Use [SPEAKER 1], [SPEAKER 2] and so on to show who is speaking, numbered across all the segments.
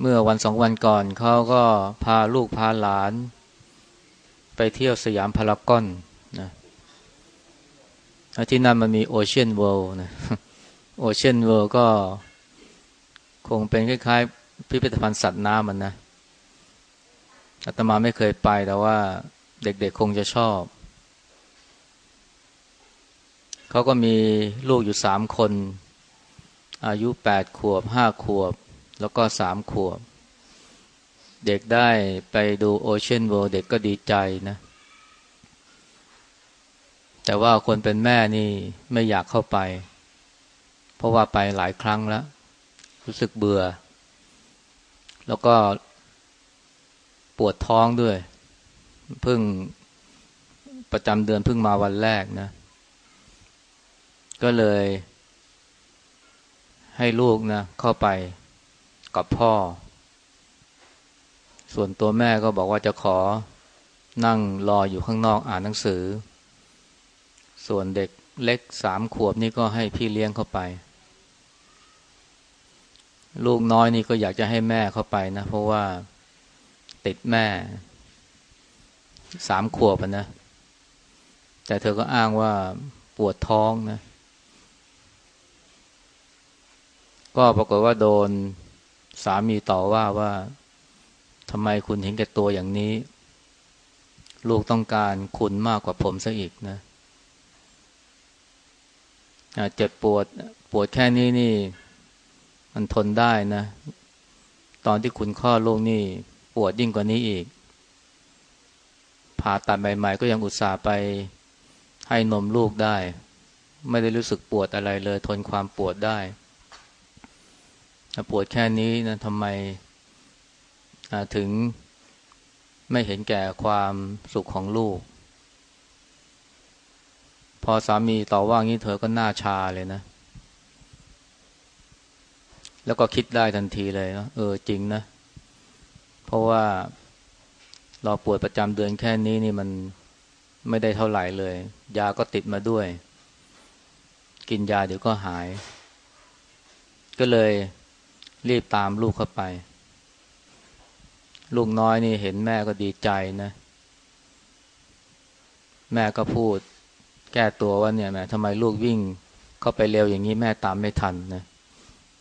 [SPEAKER 1] เมื่อวันสองวันก่อนเขาก็พาลูกพาหลาน ไปเที่ยวสยามพารากอนนะที่นั่นมันมีโอเชียนเวิลด์นะโอเชียนเวิลด์ก็คงเป็นคล้ายๆ พิพิธภัณฑ์สัตว์น้ำมันนะอาตมาไม่เคยไปแต่ว่าเด็กๆคงจะชอบ เขาก็มีลูกอยู่สามคน อายุแปดขวบห้าขวบ แล้วก็สามขวบ เด็กได้ไปดูโอเชียนเวิลด์เด็กก็ดีใจนะ แต่ว่าคนเป็นแม่นี่ไม่อยากเข้าไป เพราะว่าไปหลายครั้งแล้ว รู้สึกเบื่อ แล้วก็ปวดท้องด้วย เพิ่งประจำเดือนเพิ่งมาวันแรกนะ ก็เลยให้ลูกนะเข้าไป กับพ่อ ส่วนตัวแม่ก็บอกว่าจะขอนั่งรออยู่ข้างนอกอ่านหนังสือ ส่วนเด็กเล็กสามขวบนี่ก็ให้พี่เลี้ยงเข้าไป ลูกน้อยนี่ก็อยากจะให้แม่เข้าไปนะ เพราะว่าติดแม่สามขวบนะ แต่เธอก็อ้างว่าปวดท้องนะ ก็ปรากฏว่าโดน สามีต่อว่าว่าทำไมคุณเห็นแก่ตัวอย่างนี้ ลูกต้องการคุณมากกว่าผมซะอีกนะเจ็บปวดปวดแค่นี้นี่ มันทนได้นะ ตอนที่คุณข้อลูกนี่ ปวดยิ่งกว่านี้อีกผ่าตัดใหม่ ๆ ก็ยังอุตส่าห์ไปให้นมลูกได้ ไม่ได้รู้สึกปวดอะไรเลย ทนความปวดได้ ปวดแค่นี้นะทำไมถึงไม่เห็นแก่ความสุขของลูก พอสามีต่อว่างี้เธอก็หน้าชาเลยนะ แล้วก็คิดได้ทันทีเลยนะเออจริงนะ เพราะว่าเราปวดประจำเดือนแค่นี้นี่มันไม่ได้เท่าไหร่เลย ยาก็ติดมาด้วย กินยาเดี๋ยวก็หาย ก็เลย รีบตามลูกเข้าไป ลูกน้อยนี่เห็นแม่ก็ดีใจนะ แม่ก็พูด แก้ตัวว่าเนี่ยแม่ทำไมลูกวิ่งเข้าไปเร็วอย่างนี้แม่ตามไม่ทันนะ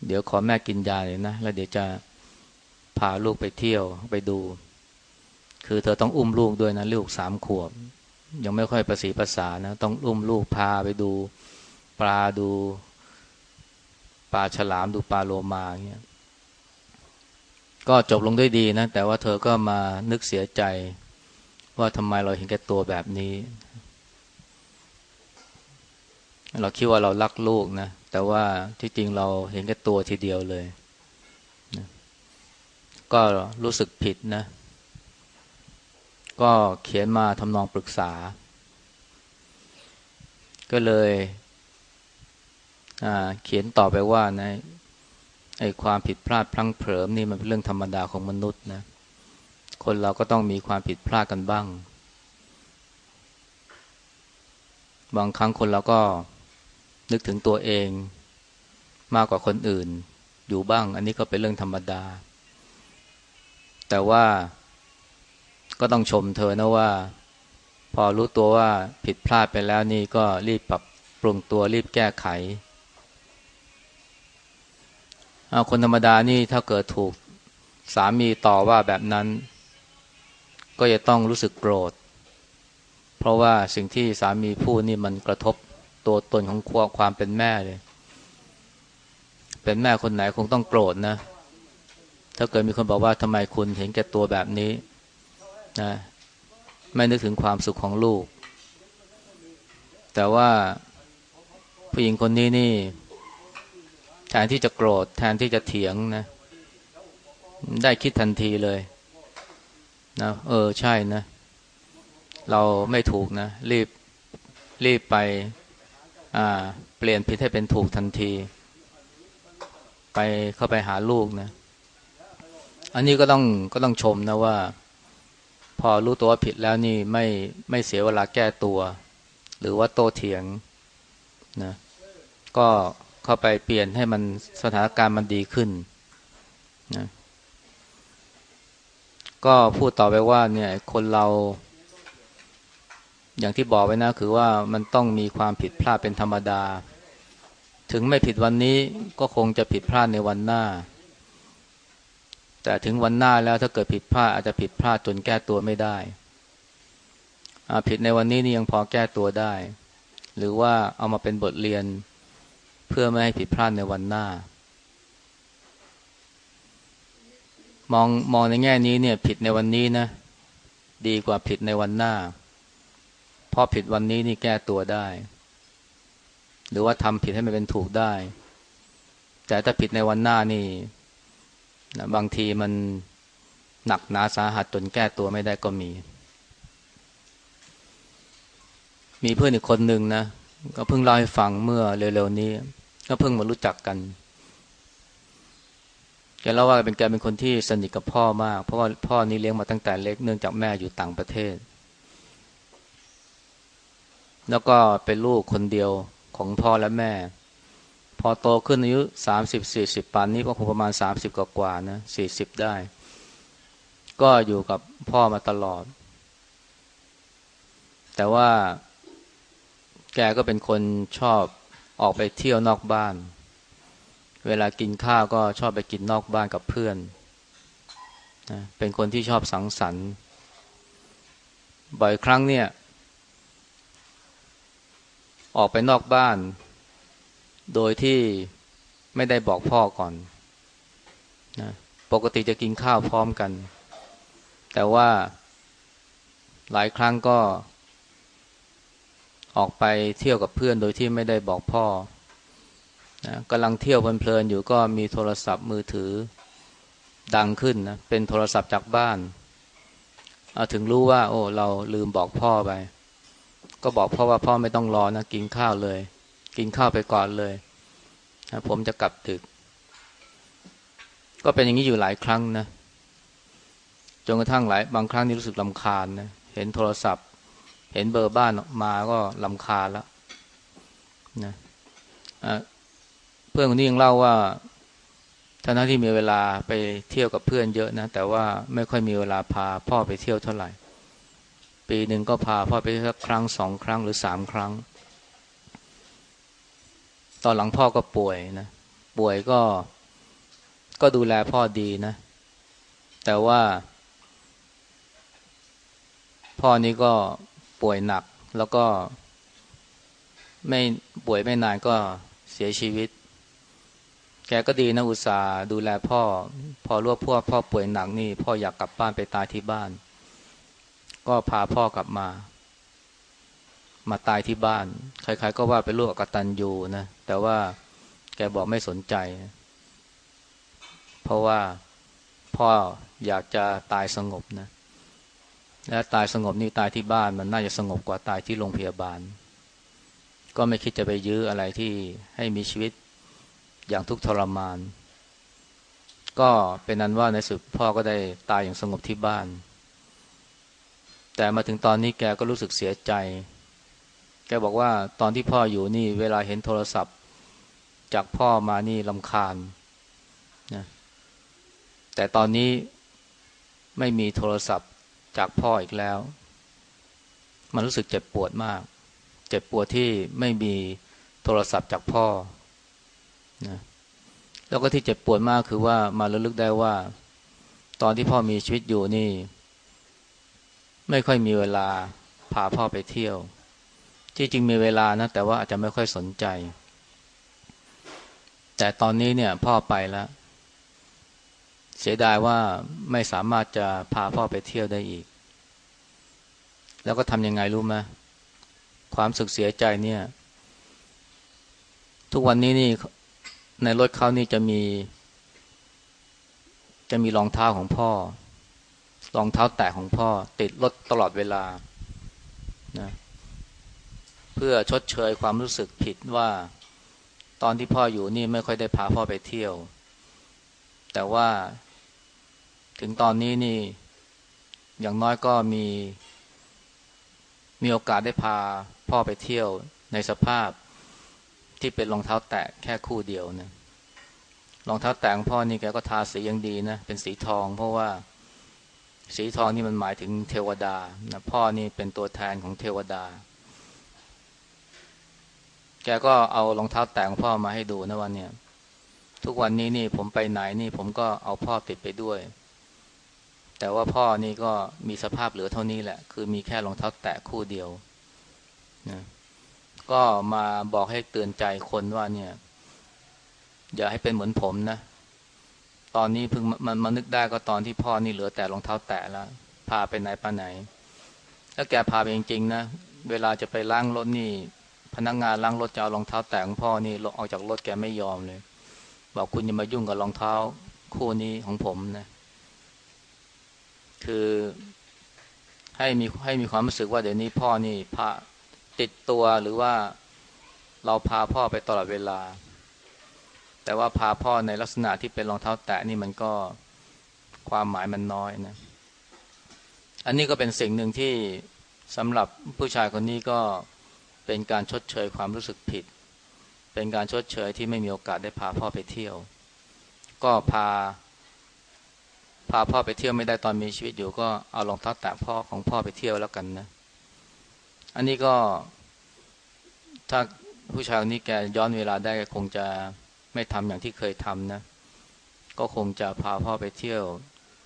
[SPEAKER 1] เดี๋ยวขอแม่กินยาเลยนะ แล้วเดี๋ยวจะพาลูกไปเที่ยวไปดู คือเธอต้องอุ้มลูกด้วยนะลูกสามขวบ ยังไม่ค่อยประสีภาษานะ ต้องอุ้มลูกพาไปดูปลาดูปลาฉลามดูปลาโลมาเงี้ย ก็จบลงด้วยดีนะ แต่ว่าเธอก็มานึกเสียใจ ว่าทำไมเราเห็นแก่ตัวแบบนี้ เราคิดว่าเรารักลูกนะ แต่ว่าที่จริงเราเห็นแก่ตัวทีเดียวเลยนะก็รู้สึกผิดนะ ก็เขียนมาทำนองปรึกษา ก็เลยเขียนต่อไปว่านะ ไอ้ความผิดพลาดพลั้งเผลอนี่มันเป็นเรื่องธรรมดาของมนุษย์นะ คนเราก็ต้องมีความผิดพลาดกันบ้าง บางครั้งคนเราก็นึกถึงตัวเองมากกว่าคนอื่น อยู่บ้าง อันนี้ก็เป็นเรื่องธรรมดา แต่ว่าก็ต้องชมเธอนะว่า พอรู้ตัวว่าผิดพลาดไปแล้วนี่ก็รีบปรับปรุงตัวรีบแก้ไข คนธรรมดานี่ถ้าเกิดถูกสามีต่อว่าแบบนั้น ก็จะต้องรู้สึกโกรธ เพราะว่าสิ่งที่สามีพูดนี่มันกระทบตัวตนของความเป็นแม่เลย เป็นแม่คนไหนคงต้องโกรธนะ ถ้าเกิดมีคนบอกว่าทำไมคุณเห็นแก่ตัวแบบนี้นะไม่นึกถึงความสุขของลูก แต่ว่าผู้หญิงคนนี้นี่ ทนที่จะโกรธแทนที่จะเถียงนะ ได้คิดทันทีเลยนะเออใช่นะ เราไม่ถูกนะ รีบรีบไปอ่าเปลี่ยนผิดให้เป็นถูกทันที ไปเข้าไปหาลูกนะ อันนี้ก็ต้องก็ต้องชมนะว่า พอรู้ตัวผิดแล้วนี่ไม่ไม่เสียเวลาแก้ตัว หรือว่าโตเถียงนะ ก็ เข้าไปเปลี่ยนให้มันสถานการณ์มันดีขึ้นนะก็พูดต่อไปว่าเนี่ยคนเรา อย่างที่บอกไว้นะ คือว่ามันต้องมีความผิดพลาดเป็นธรรมดา ถึงไม่ผิดวันนี้ก็คงจะผิดพลาดในวันหน้า แต่ถึงวันหน้าแล้วถ้าเกิดผิดพลาดอาจจะผิดพลาดจนแก้ตัวไม่ได้ผิดในวันนี้นี่ยังพอแก้ตัวได้ หรือว่าเอามาเป็นบทเรียน เพื่อไม่ให้ผิดพลาดในวันหน้า มองมองในแง่นี้เนี่ย ผิดในวันนี้นะ ดีกว่าผิดในวันหน้า เพราะผิดวันนี้นี่แก้ตัวได้ หรือว่าทำผิดให้มันเป็นถูกได้ แต่ถ้าผิดในวันหน้านี่นะบางทีมันหนักหนาสาหัสจนแก้ตัวไม่ได้ก็มี มีเพื่อนอีกคนหนึ่งนะ ก็เพิ่งเล่าให้ฟังเมื่อเร็วๆนี้ ก็เพิ่งมารู้จักกันแกเล่าว่าเป็นแกเป็นคนที่สนิทกับพ่อมาก เพราะว่าพ่อนี่เลี้ยงมาตั้งแต่เล็กเนื่องจากแม่อยู่ต่างประเทศ แล้วก็เป็นลูกคนเดียวของพ่อและแม่ พอโตขึ้นอายุสามสิบสี่สิบปันนี้ก็คงประมาณสามสิบกว่าๆนะสี่สิบได้ ก็อยู่กับพ่อมาตลอด แต่ว่า แกก็เป็นคนชอบออกไปเที่ยวนอกบ้าน เวลากินข้าวก็ชอบไปกินนอกบ้านกับเพื่อนนะเป็นคนที่ชอบสังสรรค์ บ่อยครั้งเนี่ย ออกไปนอกบ้าน โดยที่ไม่ได้บอกพ่อก่อนนะปกติจะกินข้าวพร้อมกัน แต่ว่าหลายครั้งก็ ออกไปเที่ยวกับเพื่อนโดยที่ไม่ได้บอกพ่อนะกำลังเที่ยวเพลินๆอยู่ก็มีโทรศัพท์มือถือดังขึ้นนะเป็นโทรศัพท์จากบ้านเอาถึงรู้ว่า โอ้ เราลืมบอกพ่อไป ก็บอกพ่อว่าพ่อไม่ต้องรอนะกินข้าวเลย กินข้าวไปก่อนเลยนะผมจะกลับดึก ก็เป็นอย่างนี้อยู่หลายครั้งนะจนกระทั่งหลายบางครั้งนี่รู้สึกลำคาญนะเห็นโทรศัพท์ เห็นเบอร์บ้านมาก็ลำคาแล้วนะเพื่อนคนนี้ยังเล่าว่าท่านที่มีเวลาไปเที่ยวกับเพื่อนเยอะนะ แต่ว่าไม่ค่อยมีเวลาพาพ่อไปเที่ยวเท่าไหร่ ปีหนึ่งก็พาพ่อไปสักครั้งสองครั้งหรือสามครั้ง ตอนหลังพ่อก็ป่วยนะ ป่วยก็ก็ดูแลพ่อดีนะ แต่ว่า พ่อนี้ก็ ป่วยหนัก แล้วก็ไม่ป่วยไม่นานก็เสียชีวิต แกก็ดีนะอุตส่าห์ดูแลพ่อ พอรู้ว่าพ่อพ่อป่วยหนักนี่ พ่ออยากกลับบ้านไปตายที่บ้าน ก็พาพ่อกลับมา มาตายที่บ้าน ใครๆก็ว่าเป็นลูกอกตันยูนะ แต่ว่าแกบอกไม่สนใจ เพราะว่าพ่ออยากจะตายสงบนะ และตายสงบนี่ตายที่บ้านมันน่าจะสงบกว่าตายที่โรงพยาบาล ก็ไม่คิดจะไปยื้ออะไรที่ให้มีชีวิตอย่างทุกทรมาน ก็เป็นนั้นว่าในสุดพ่อก็ได้ตายอย่างสงบที่บ้าน แต่มาถึงตอนนี้แกก็รู้สึกเสียใจ แกบอกว่าตอนที่พ่ออยู่นี่เวลาเห็นโทรศัพท์ จากพ่อมานี่ลำคาญนะแต่ตอนนี้ไม่มีโทรศัพท์ จากพ่ออีกแล้ว มันรู้สึกเจ็บปวดมาก เจ็บปวดที่ไม่มีโทรศัพท์จากพ่อนะแล้วก็ที่เจ็บปวดมากคือว่ามาระลึกได้ว่า ตอนที่พ่อมีชีวิตอยู่นี่ ไม่ค่อยมีเวลาพาพ่อไปเที่ยว ที่จริงมีเวลานะ แต่ว่าอาจจะไม่ค่อยสนใจ แต่ตอนนี้เนี่ย พ่อไปแล้ว เสียดายว่าไม่สามารถจะพาพ่อไปเที่ยวได้อีก แล้วก็ทำยังไงรู้ไหมความสึกเสียใจเนี่ย ทุกวันนี้นี่ในรถเขานี่จะมี จะมีรองเท้าของพ่อ รองเท้าแตะของพ่อ ติดรถตลอดเวลานะเพื่อชดเชยความรู้สึกผิดว่า ตอนที่พ่ออยู่นี่ไม่ค่อยได้พาพ่อไปเที่ยว แต่ว่า ถึงตอนนี้นี่ อย่างน้อยก็มี มีโอกาสได้พาพ่อไปเที่ยวในสภาพที่เป็นรองเท้าแตะแค่คู่เดียวนะรองเท้าแตะของพ่อนี่แกก็ทาสียังดีนะเป็นสีทอง เพราะว่าสีทองนี่มันหมายถึงเทวดานะพ่อนี่เป็นตัวแทนของเทวดา แกก็เอารองเท้าแตะของพ่อมาให้ดูนะวันเนี่ยทุกวันนี้นี่ผมไปไหนนี่ผมก็เอาพ่อติดไปด้วย แต่ว่าพ่อนี่ก็มีสภาพเหลือเท่านี้แหละ คือมีแค่รองเท้าแตะคู่เดียวนะก็มาบอกให้เตือนใจคนว่าเนี่ย อย่าให้เป็นเหมือนผมนะ ตอนนี้เพิ่งมันมานึกได้ก็ตอนที่พ่อนี่เหลือแต่รองเท้าแตะแล้วพาไปไหนไปไหน แล้วแกพาไปจริงๆนะเวลาจะไปล้างรถนี่ พนักงงานล้างรถจะเอารองเท้าแตะของพ่อนี่ออกจากรถแกไม่ยอมเลย บอกคุณอย่ามายุ่งกับรองเท้าคู่นี้ของผมนะ คือให้มีให้มีความรู้สึกว่าเดี๋ยวนี้พ่อนี่พาติดตัวหรือว่าเราพาพ่อไปตลอดเวลา แต่ว่าพาพ่อในลักษณะที่เป็นรองเท้าแตะนี่มันก็ความหมายมันน้อยนะ อันนี้ก็เป็นสิ่งหนึ่งที่สำหรับผู้ชายคนนี้ก็เป็นการชดเชยความรู้สึกผิด เป็นการชดเชยที่ไม่มีโอกาสได้พาพ่อไปเที่ยว ก็พา พาพ่อไปเที่ยวไม่ได้ตอนมีชีวิตอยู่ก็เอารองเท้าแตะพ่อของพ่อไปเที่ยวแล้วกันนะ อันนี้ก็ ถ้าผู้ชายคนนี้แกย้อนเวลาได้คงจะไม่ทำอย่างที่เคยทำนะ ก็คงจะพาพ่อไปเที่ยว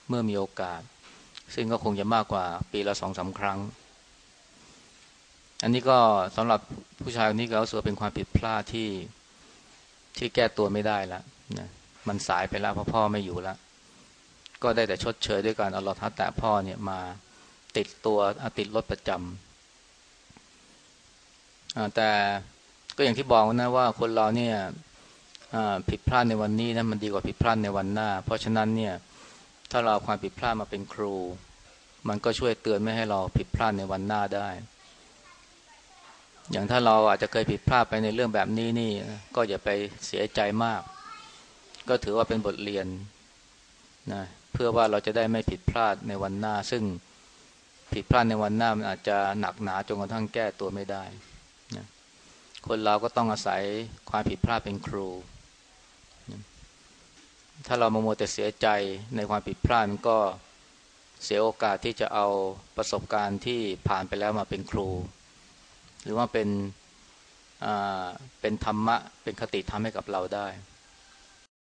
[SPEAKER 1] เมื่อมีโอกาส ซึ่งก็คงจะมากกว่าปีละสองสาครั้ง อันนี้ก็สำหรับผู้ชายคนนี้ก็รู้สึกเป็นความผิดพลาดที่ที่แก้ตัวไม่ได้แล้วนะมันสายไปแล้วเพราะพ่อไม่อยู่แล้ว ก็ได้แต่ชดเชยด้วยการเอารอท้าแตะพ่อเนี่ยมาติดตัวติดรถประจำแต่ก็อย่างที่บอกนะว่าคนเราเนี่ยผิดพลาดในวันนี้นะมันดีกว่าผิดพลาดในวันหน้า เพราะฉะนั้นเนี่ยถ้าเราความผิดพลาดมาเป็นครู มันก็ช่วยเตือนไม่ให้เราผิดพลาดในวันหน้าได้ อย่างถ้าเราอาจจะเคยผิดพลาดไปในเรื่องแบบนี้นี่ ก็อย่าไปเสียใจมาก ก็ถือว่าเป็นบทเรียนนะ เพื่อว่าเราจะได้ไม่ผิดพลาดในวันหน้า ซึ่งผิดพลาดในวันหน้ามันอาจจะหนักหนาจนกระทั่งแก้ตัวไม่ได้นะคนเราก็ต้องอาศัยความผิดพลาดเป็นครูนะถ้าเรามาโมแต่เสียใจในความผิดพลาดมันก็เสียโอกาสที่จะเอาประสบการณ์ที่ผ่านไปแล้วมาเป็นครู หรือว่าเป็นเป็นธรรมะเป็นคติทำให้กับเราได้